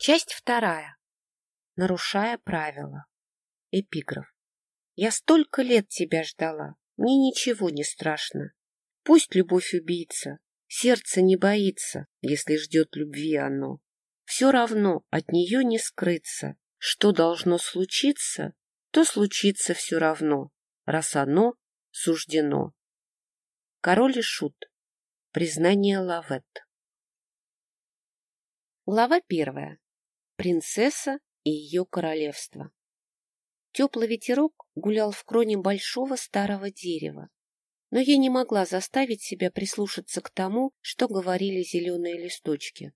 Часть вторая. Нарушая правила. Эпиграф. Я столько лет тебя ждала, мне ничего не страшно. Пусть любовь убийца, сердце не боится, если ждет любви оно. Все равно от нее не скрыться. Что должно случиться, то случится все равно, раз оно суждено. Король и шут. Признание Лавет. Глава первая. Принцесса и ее королевство. Теплый ветерок гулял в кроне большого старого дерева, но я не могла заставить себя прислушаться к тому, что говорили зеленые листочки.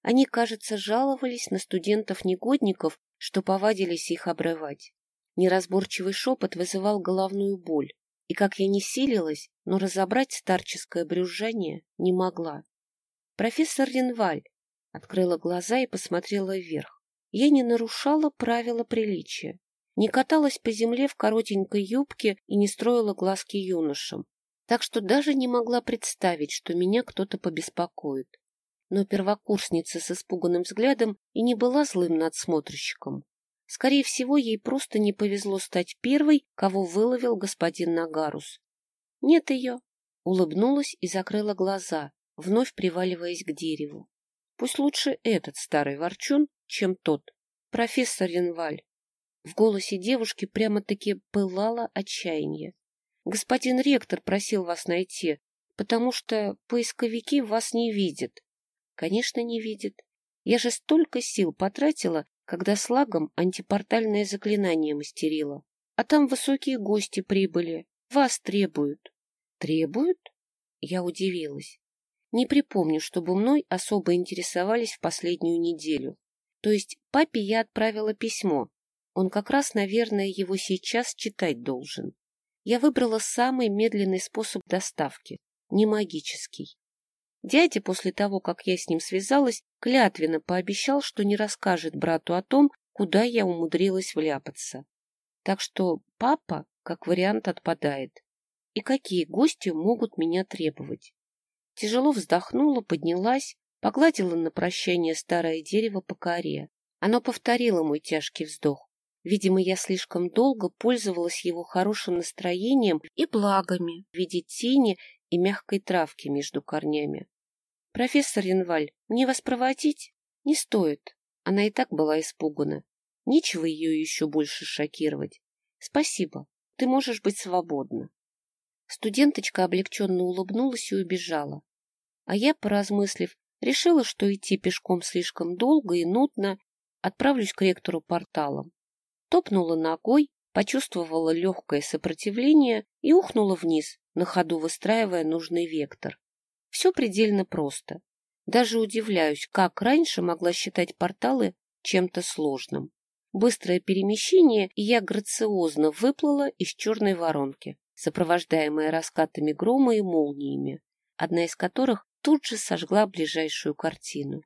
Они, кажется, жаловались на студентов-негодников, что повадились их обрывать. Неразборчивый шепот вызывал головную боль, и как я не силилась, но разобрать старческое брюзжание не могла. Профессор Ренваль открыла глаза и посмотрела вверх. Я не нарушала правила приличия, не каталась по земле в коротенькой юбке и не строила глазки юношам, так что даже не могла представить, что меня кто-то побеспокоит. Но первокурсница с испуганным взглядом и не была злым надсмотрщиком. Скорее всего, ей просто не повезло стать первой, кого выловил господин Нагарус. Нет ее. Улыбнулась и закрыла глаза, вновь приваливаясь к дереву. Пусть лучше этот старый ворчун, чем тот. Профессор Ренваль. В голосе девушки прямо-таки пылало отчаяние. Господин ректор просил вас найти, потому что поисковики вас не видят. Конечно, не видят. Я же столько сил потратила, когда с лагом антипортальное заклинание мастерила. А там высокие гости прибыли. Вас требуют. Требуют? Я удивилась. Не припомню, чтобы мной особо интересовались в последнюю неделю. То есть папе я отправила письмо. Он как раз, наверное, его сейчас читать должен. Я выбрала самый медленный способ доставки, не магический. Дядя, после того, как я с ним связалась, клятвенно пообещал, что не расскажет брату о том, куда я умудрилась вляпаться. Так что папа, как вариант, отпадает. И какие гости могут меня требовать? Тяжело вздохнула, поднялась, погладила на прощание старое дерево по коре. Оно повторило мой тяжкий вздох. Видимо, я слишком долго пользовалась его хорошим настроением и благами в виде тени и мягкой травки между корнями. «Профессор Янваль, мне вас проводить?» «Не стоит». Она и так была испугана. Нечего ее еще больше шокировать. «Спасибо. Ты можешь быть свободна». Студенточка облегченно улыбнулась и убежала. А я, поразмыслив, решила, что идти пешком слишком долго и нудно, отправлюсь к ректору порталом. Топнула ногой, почувствовала легкое сопротивление и ухнула вниз, на ходу выстраивая нужный вектор. Все предельно просто. Даже удивляюсь, как раньше могла считать порталы чем-то сложным. Быстрое перемещение, и я грациозно выплыла из черной воронки, сопровождаемая раскатами грома и молниями, одна из которых тут же сожгла ближайшую картину.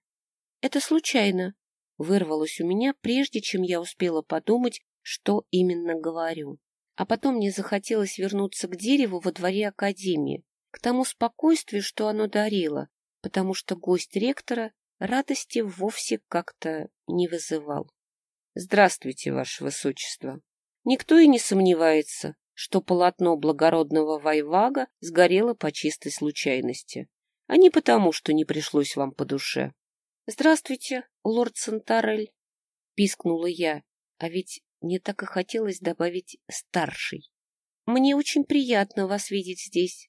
Это случайно вырвалось у меня, прежде чем я успела подумать, что именно говорю. А потом мне захотелось вернуться к дереву во дворе Академии, к тому спокойствию, что оно дарило, потому что гость ректора радости вовсе как-то не вызывал. — Здравствуйте, Ваше Высочество. Никто и не сомневается, что полотно благородного Вайвага сгорело по чистой случайности, а не потому, что не пришлось вам по душе. — Здравствуйте, лорд Сантарель, — пискнула я, а ведь мне так и хотелось добавить «старший». — Мне очень приятно вас видеть здесь.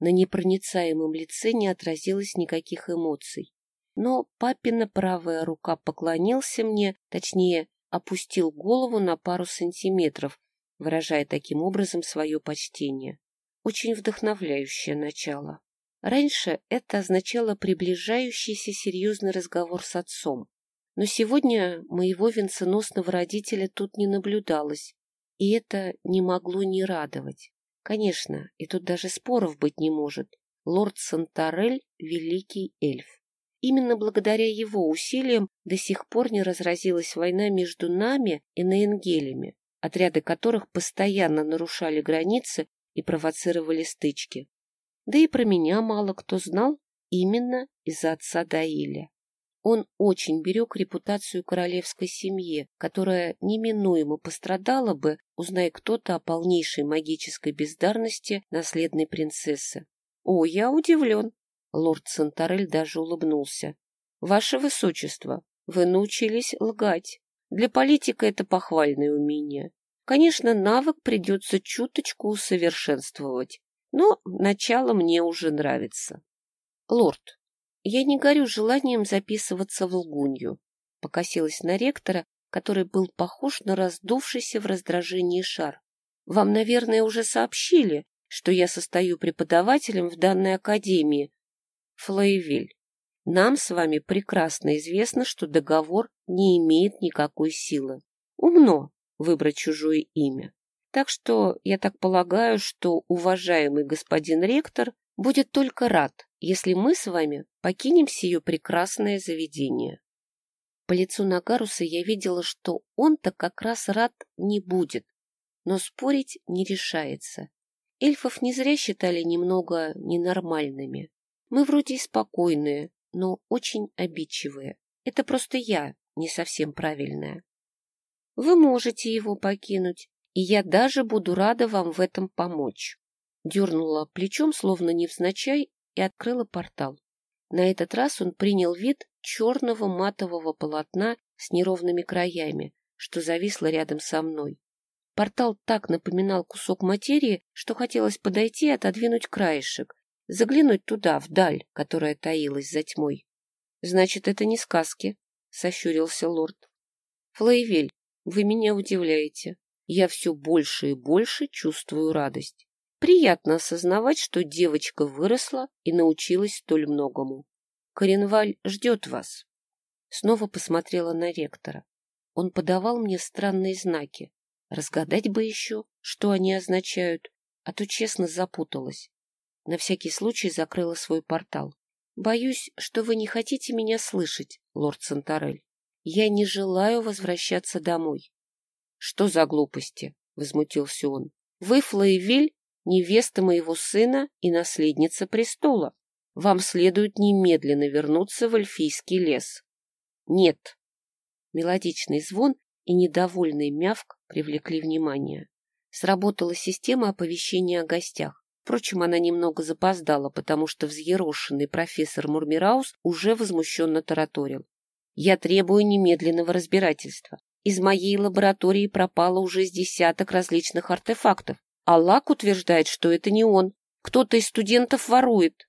На непроницаемом лице не отразилось никаких эмоций. Но папина правая рука поклонился мне, точнее, опустил голову на пару сантиметров, выражая таким образом свое почтение. Очень вдохновляющее начало. Раньше это означало приближающийся серьезный разговор с отцом. Но сегодня моего венценосного родителя тут не наблюдалось, и это не могло не радовать. Конечно, и тут даже споров быть не может. Лорд Сантарель — великий эльф. Именно благодаря его усилиям до сих пор не разразилась война между нами и Наенгелями, отряды которых постоянно нарушали границы и провоцировали стычки. Да и про меня мало кто знал именно из-за отца Даиля. Он очень берег репутацию королевской семьи, которая неминуемо пострадала бы, узнай кто-то о полнейшей магической бездарности наследной принцессы. — О, я удивлен! — лорд Сантарель даже улыбнулся. — Ваше Высочество, вы научились лгать. Для политика это похвальное умение. Конечно, навык придется чуточку усовершенствовать, но начало мне уже нравится. — Лорд, я не горю желанием записываться в лгунью, покосилась на ректора, который был похож на раздувшийся в раздражении шар. Вам, наверное, уже сообщили, что я состою преподавателем в данной академии. Флейвиль, нам с вами прекрасно известно, что договор не имеет никакой силы. Умно выбрать чужое имя. Так что я так полагаю, что уважаемый господин ректор будет только рад, если мы с вами покинем сие прекрасное заведение. По лицу Нагаруса я видела, что он-то как раз рад не будет, но спорить не решается. Эльфов не зря считали немного ненормальными. Мы вроде и спокойные, но очень обидчивые. Это просто я не совсем правильная. Вы можете его покинуть, и я даже буду рада вам в этом помочь. Дернула плечом, словно невзначай, и открыла портал. На этот раз он принял вид черного матового полотна с неровными краями, что зависло рядом со мной. Портал так напоминал кусок материи, что хотелось подойти и отодвинуть краешек, заглянуть туда, вдаль, которая таилась за тьмой. — Значит, это не сказки, — сощурился лорд. — Флейвель, вы меня удивляете. Я все больше и больше чувствую радость. Приятно осознавать, что девочка выросла и научилась столь многому. Коренваль ждет вас. Снова посмотрела на ректора. Он подавал мне странные знаки. Разгадать бы еще, что они означают, а то честно запуталась. На всякий случай закрыла свой портал. Боюсь, что вы не хотите меня слышать, лорд Сантарель. Я не желаю возвращаться домой. Что за глупости? Возмутился он. Вы, Флоевиль, невеста моего сына и наследница престола. Вам следует немедленно вернуться в эльфийский лес. Нет. Мелодичный звон и недовольный мявк привлекли внимание. Сработала система оповещения о гостях. Впрочем, она немного запоздала, потому что взъерошенный профессор Мурмираус уже возмущенно тараторил. «Я требую немедленного разбирательства. Из моей лаборатории пропало уже с десяток различных артефактов. А утверждает, что это не он. Кто-то из студентов ворует.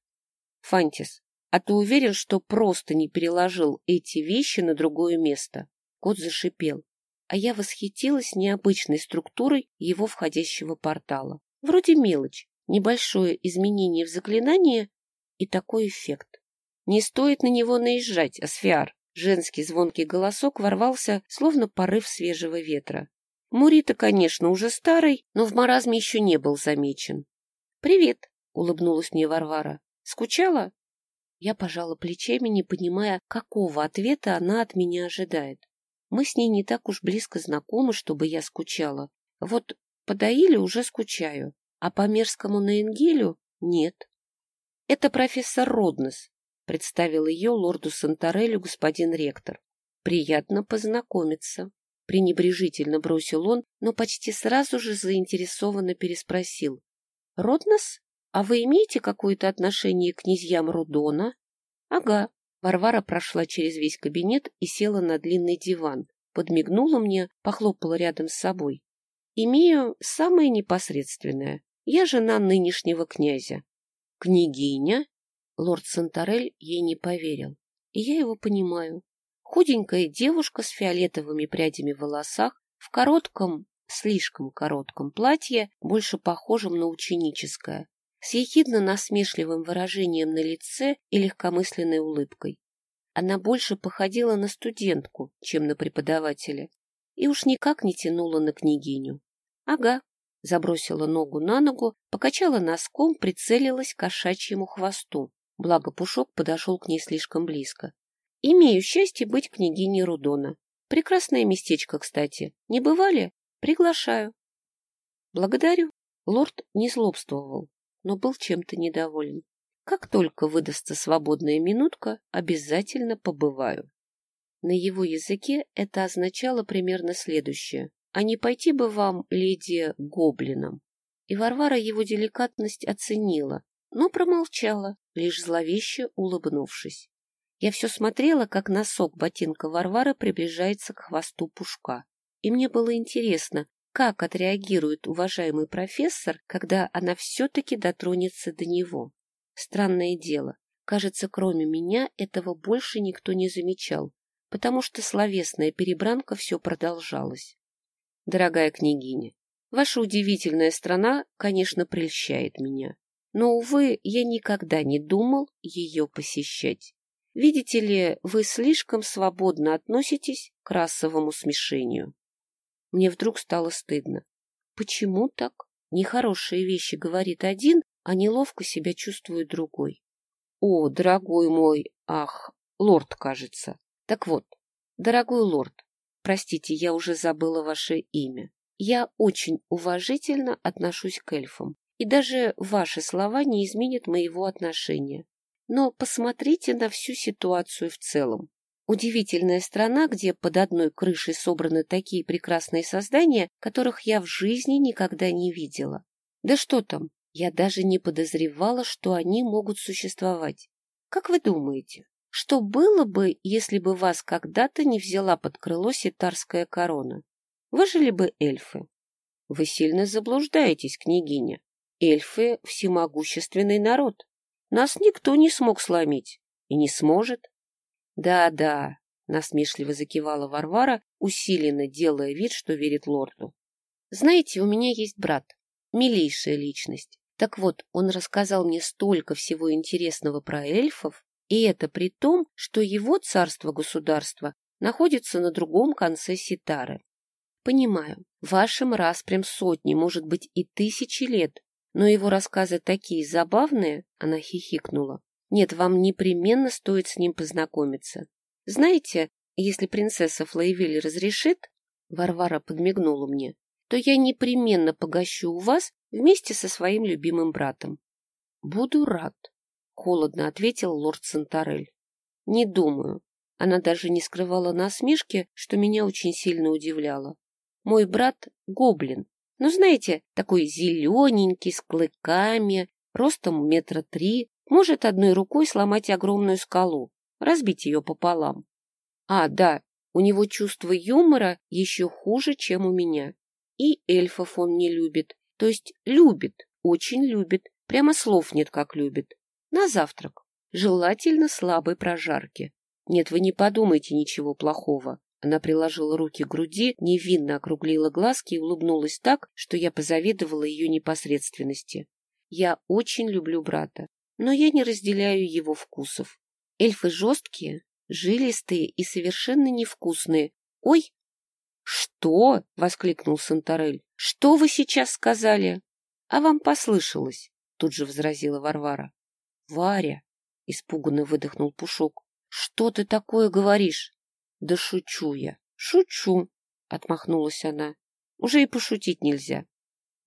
Фантис, а ты уверен, что просто не переложил эти вещи на другое место? Кот зашипел, а я восхитилась необычной структурой его входящего портала. Вроде мелочь, небольшое изменение в заклинании и такой эффект. Не стоит на него наезжать, Асфиар. Женский звонкий голосок ворвался, словно порыв свежего ветра. Мурита, конечно, уже старый, но в маразме еще не был замечен. «Привет», — улыбнулась мне Варвара. «Скучала?» Я пожала плечами, не понимая, какого ответа она от меня ожидает. Мы с ней не так уж близко знакомы, чтобы я скучала. Вот подоили уже скучаю, а по мерзкому Наенгелю нет. Это профессор Роднес, представил ее лорду Санторелю господин ректор. Приятно познакомиться пренебрежительно бросил он, но почти сразу же заинтересованно переспросил. — Роднос, а вы имеете какое-то отношение к князьям Рудона? — Ага. Варвара прошла через весь кабинет и села на длинный диван, подмигнула мне, похлопала рядом с собой. — Имею самое непосредственное. Я жена нынешнего князя. — Княгиня? Лорд Сантарель ей не поверил. И я его понимаю. Худенькая девушка с фиолетовыми прядями в волосах, в коротком, слишком коротком платье, больше похожем на ученическое, с ехидно-насмешливым выражением на лице и легкомысленной улыбкой. Она больше походила на студентку, чем на преподавателя, и уж никак не тянула на княгиню. Ага, забросила ногу на ногу, покачала носком, прицелилась к кошачьему хвосту. Благо Пушок подошел к ней слишком близко. Имею счастье быть княгиней Рудона. Прекрасное местечко, кстати. Не бывали? Приглашаю. Благодарю. Лорд не злобствовал, но был чем-то недоволен. Как только выдастся свободная минутка, обязательно побываю. На его языке это означало примерно следующее. А не пойти бы вам, леди, гоблином? И Варвара его деликатность оценила, но промолчала, лишь зловеще улыбнувшись. Я все смотрела, как носок ботинка Варвары приближается к хвосту пушка. И мне было интересно, как отреагирует уважаемый профессор, когда она все-таки дотронется до него. Странное дело, кажется, кроме меня этого больше никто не замечал, потому что словесная перебранка все продолжалась. Дорогая княгиня, ваша удивительная страна, конечно, прельщает меня, но, увы, я никогда не думал ее посещать. Видите ли, вы слишком свободно относитесь к расовому смешению. Мне вдруг стало стыдно. Почему так? Нехорошие вещи говорит один, а неловко себя чувствует другой. О, дорогой мой, ах, лорд, кажется. Так вот, дорогой лорд, простите, я уже забыла ваше имя. Я очень уважительно отношусь к эльфам, и даже ваши слова не изменят моего отношения. Но посмотрите на всю ситуацию в целом. Удивительная страна, где под одной крышей собраны такие прекрасные создания, которых я в жизни никогда не видела. Да что там, я даже не подозревала, что они могут существовать. Как вы думаете, что было бы, если бы вас когда-то не взяла под крыло ситарская корона? Выжили бы эльфы? Вы сильно заблуждаетесь, княгиня. Эльфы — всемогущественный народ. Нас никто не смог сломить и не сможет. Да-да, насмешливо закивала Варвара, усиленно делая вид, что верит лорду. Знаете, у меня есть брат, милейшая личность. Так вот, он рассказал мне столько всего интересного про эльфов, и это при том, что его царство-государство находится на другом конце Ситары. Понимаю, вашим распрям сотни, может быть, и тысячи лет, но его рассказы такие забавные, она хихикнула, нет, вам непременно стоит с ним познакомиться. Знаете, если принцесса Флейвиль разрешит, Варвара подмигнула мне, то я непременно погощу у вас вместе со своим любимым братом. Буду рад, холодно ответил лорд Сантарель. Не думаю. Она даже не скрывала насмешки, что меня очень сильно удивляло. Мой брат — гоблин. Ну, знаете, такой зелененький, с клыками, ростом метра три, может одной рукой сломать огромную скалу, разбить ее пополам. А, да, у него чувство юмора еще хуже, чем у меня. И эльфов он не любит. То есть любит, очень любит. Прямо слов нет, как любит. На завтрак. Желательно слабой прожарки. Нет, вы не подумайте ничего плохого. Она приложила руки к груди, невинно округлила глазки и улыбнулась так, что я позавидовала ее непосредственности. Я очень люблю брата но я не разделяю его вкусов. Эльфы жесткие, жилистые и совершенно невкусные. Ой! Что? — воскликнул Сантарель. Что вы сейчас сказали? А вам послышалось, — тут же возразила Варвара. Варя! — испуганно выдохнул Пушок. Что ты такое говоришь? Да шучу я. Шучу, — отмахнулась она. Уже и пошутить нельзя.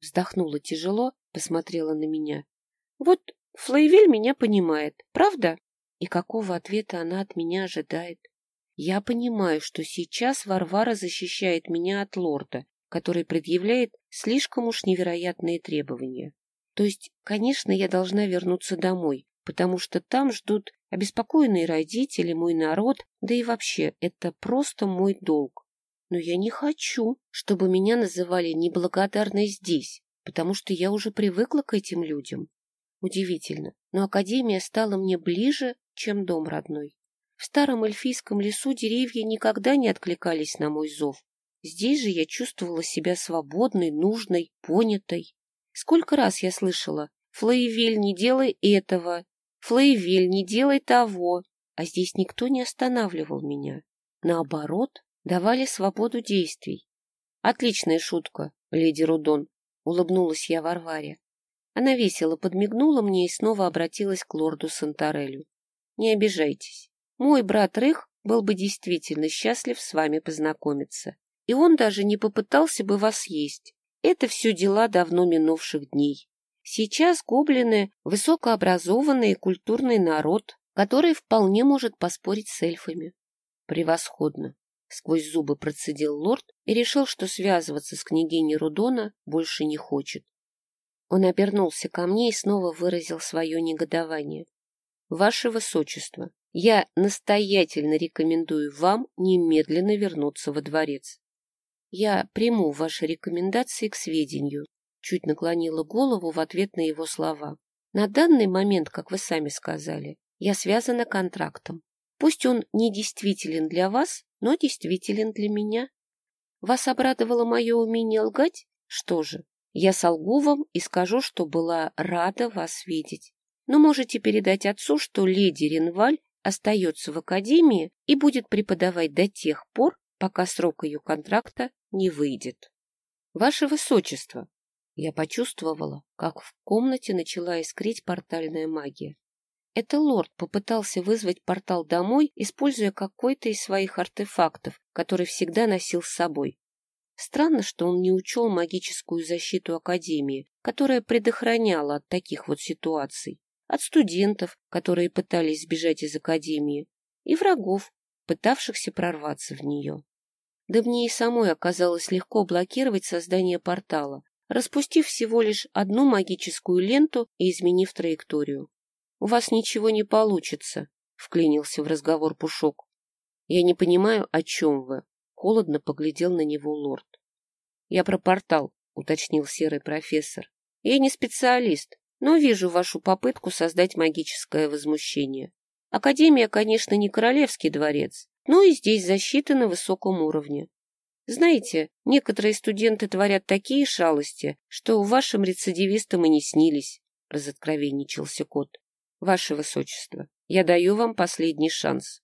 Вздохнула тяжело, посмотрела на меня. Вот Флейвель меня понимает, правда? И какого ответа она от меня ожидает? Я понимаю, что сейчас Варвара защищает меня от лорда, который предъявляет слишком уж невероятные требования. То есть, конечно, я должна вернуться домой, потому что там ждут обеспокоенные родители, мой народ, да и вообще, это просто мой долг. Но я не хочу, чтобы меня называли неблагодарной здесь, потому что я уже привыкла к этим людям. Удивительно, но академия стала мне ближе, чем дом родной. В старом эльфийском лесу деревья никогда не откликались на мой зов. Здесь же я чувствовала себя свободной, нужной, понятой. Сколько раз я слышала «Флоевель, не делай этого», «Флоевель, не делай того», а здесь никто не останавливал меня. Наоборот, давали свободу действий. «Отличная шутка, леди Рудон», — улыбнулась я Варваре. Она весело подмигнула мне и снова обратилась к лорду Сантарелю. «Не обижайтесь. Мой брат Рых был бы действительно счастлив с вами познакомиться. И он даже не попытался бы вас есть. Это все дела давно минувших дней. Сейчас гоблины – высокообразованный и культурный народ, который вполне может поспорить с эльфами. Превосходно. Сквозь зубы процедил лорд и решил, что связываться с княгиней Рудона больше не хочет. Он обернулся ко мне и снова выразил свое негодование. «Ваше Высочество, я настоятельно рекомендую вам немедленно вернуться во дворец. Я приму ваши рекомендации к сведению», чуть наклонила голову в ответ на его слова. «На данный момент, как вы сами сказали, я связана контрактом. Пусть он не действителен для вас, но действителен для меня. Вас обрадовало мое умение лгать? Что же, я солгу вам и скажу, что была рада вас видеть. Но можете передать отцу, что леди Ренваль остается в академии и будет преподавать до тех пор, пока срок ее контракта не выйдет. Ваше Высочество! Я почувствовала, как в комнате начала искрить портальная магия. Это лорд попытался вызвать портал домой, используя какой-то из своих артефактов, который всегда носил с собой. Странно, что он не учел магическую защиту Академии, которая предохраняла от таких вот ситуаций, от студентов, которые пытались сбежать из Академии, и врагов, пытавшихся прорваться в нее. Да мне и самой оказалось легко блокировать создание портала, распустив всего лишь одну магическую ленту и изменив траекторию. — У вас ничего не получится, — вклинился в разговор Пушок. — Я не понимаю, о чем вы. Холодно поглядел на него лорд. — Я про портал, — уточнил серый профессор. — Я не специалист, но вижу вашу попытку создать магическое возмущение. Академия, конечно, не королевский дворец, но и здесь защита на высоком уровне. Знаете, некоторые студенты творят такие шалости, что вашим рецидивистам и не снились, — разоткровенничался кот. Ваше Высочество, я даю вам последний шанс.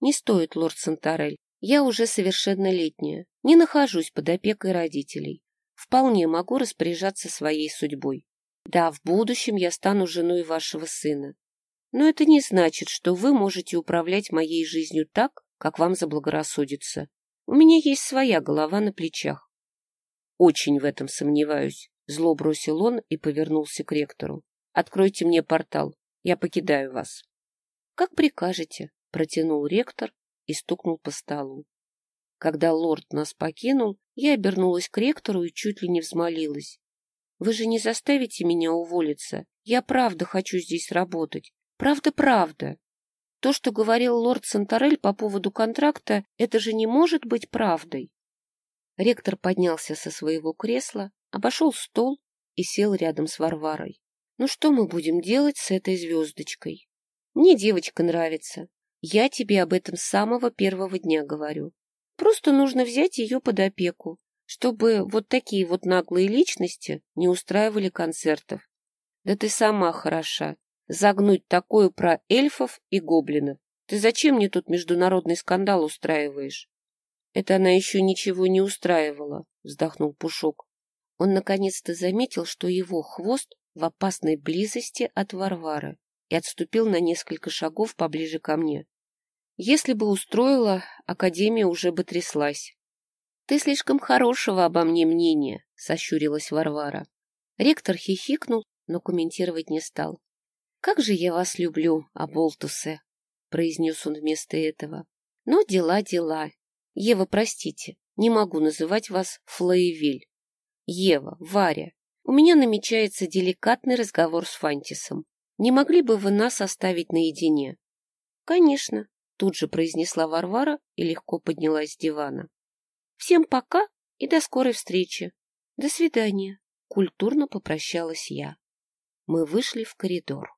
Не стоит, лорд Сантарель. Я уже совершеннолетняя, не нахожусь под опекой родителей. Вполне могу распоряжаться своей судьбой. Да, в будущем я стану женой вашего сына. Но это не значит, что вы можете управлять моей жизнью так, как вам заблагорассудится. У меня есть своя голова на плечах. Очень в этом сомневаюсь. Зло бросил он и повернулся к ректору. Откройте мне портал. Я покидаю вас. — Как прикажете, — протянул ректор и стукнул по столу. Когда лорд нас покинул, я обернулась к ректору и чуть ли не взмолилась. — Вы же не заставите меня уволиться. Я правда хочу здесь работать. Правда-правда. То, что говорил лорд Сантарель по поводу контракта, это же не может быть правдой. Ректор поднялся со своего кресла, обошел стол и сел рядом с Варварой. Ну что мы будем делать с этой звездочкой? Мне девочка нравится. Я тебе об этом с самого первого дня говорю. Просто нужно взять ее под опеку, чтобы вот такие вот наглые личности не устраивали концертов. Да ты сама хороша. Загнуть такое про эльфов и гоблинов. Ты зачем мне тут международный скандал устраиваешь? Это она еще ничего не устраивала, вздохнул Пушок. Он наконец-то заметил, что его хвост в опасной близости от Варвары и отступил на несколько шагов поближе ко мне. Если бы устроила, Академия уже бы тряслась. — Ты слишком хорошего обо мне мнения, — сощурилась Варвара. Ректор хихикнул, но комментировать не стал. — Как же я вас люблю, Аболтусе, — произнес он вместо этого. — Но дела дела. Ева, простите, не могу называть вас Флоевель. Ева, Варя, у меня намечается деликатный разговор с Фантисом. Не могли бы вы нас оставить наедине? — Конечно, — тут же произнесла Варвара и легко поднялась с дивана. — Всем пока и до скорой встречи. До свидания. Культурно попрощалась я. Мы вышли в коридор.